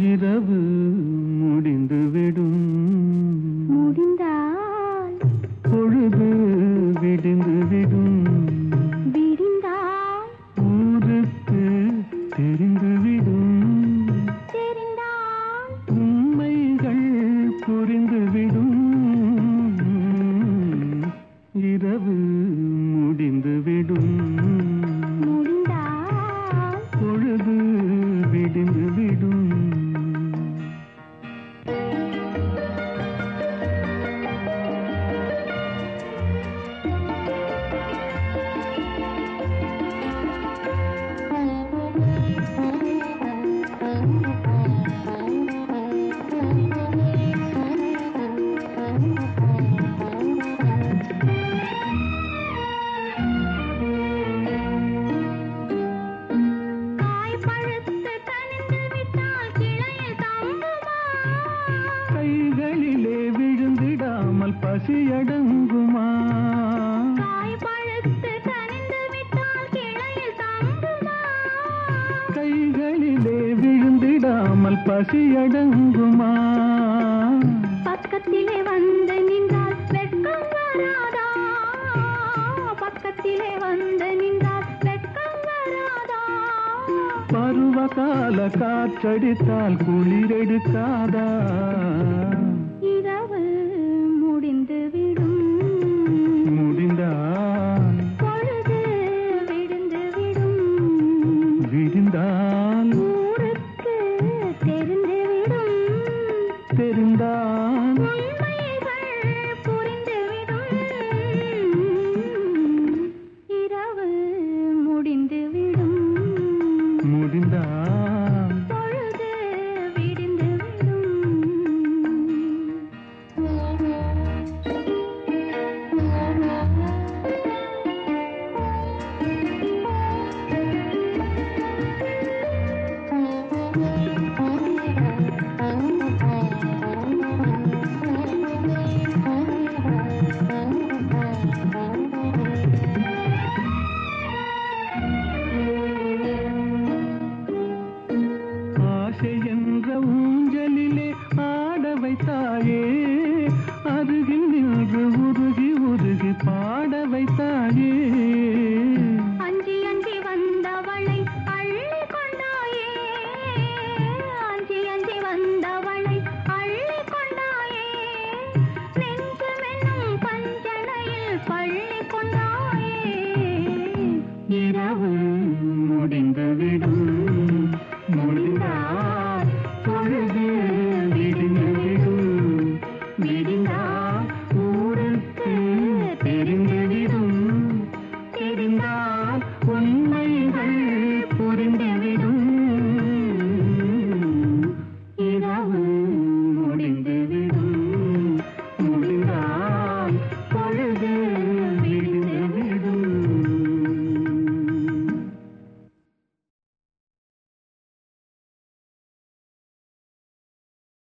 இரவு முடிந்துவிடும். முடிந்தால் பொழுது விடிந்துவிடும். விடிந்தால் ஊருக்கு தெரிந்துவிடும். தெரிந்தால் உண்மைகள் புரிந்துவிடும். இரவு முடிந்துவிடும். பசியடங்குமா? கைகளிலே விழுந்திடாமல் பசியடங்குமா? பக்கத்திலே வந்து நின்றால் வெட்கம் வராதா? பக்கத்திலே வந்து நின்றால் வெட்கம் வராதா? பருவகால காற்றடித்தால் குளிரெடுக்காதா? தெரிந்தா அஞ்சி அஞ்சி வந்தவளை அள்ளி கொண்டாயே அஞ்சி அஞ்சி வந்தவளை பள்ளி கொண்டாயே